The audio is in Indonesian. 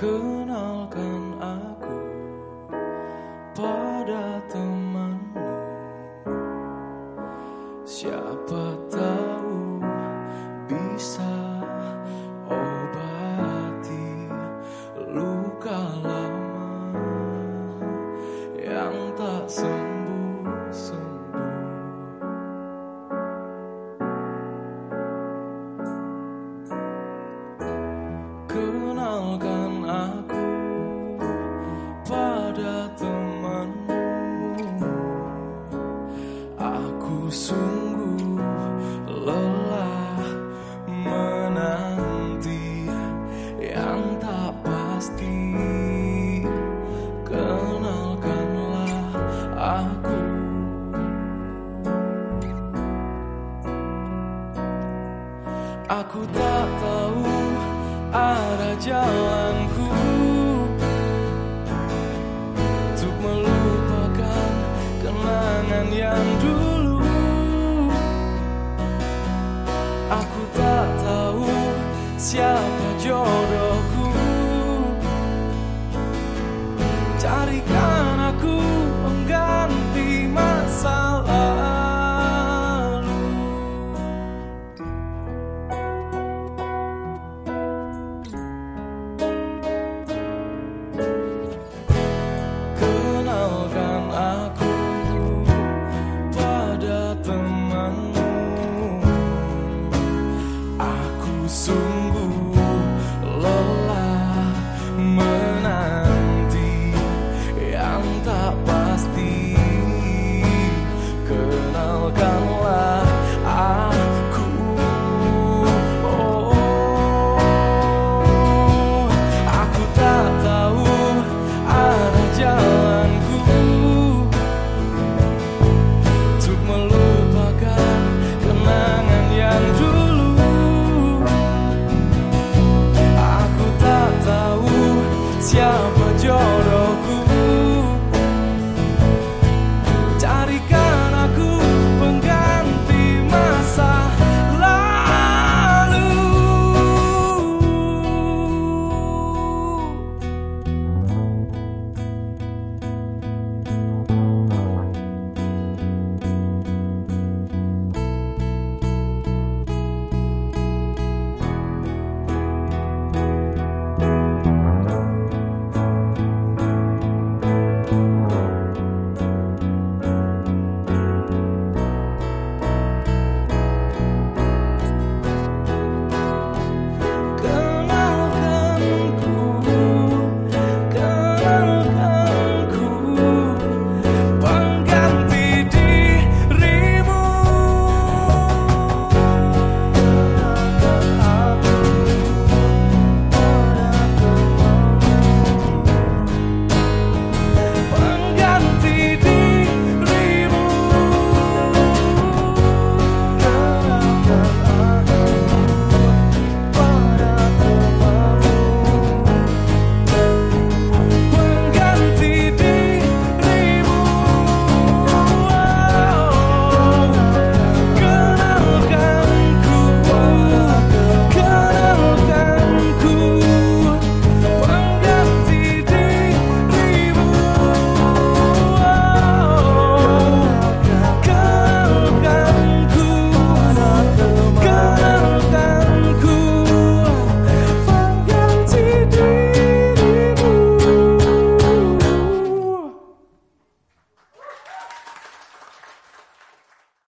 Kenalkan aku pada temanmu. Siapa tahu bisa obati luka Aku tak tahu arah jalanku. Untuk melupakan kenangan yang dulu. Aku tak tahu siapa jodohku. Carikan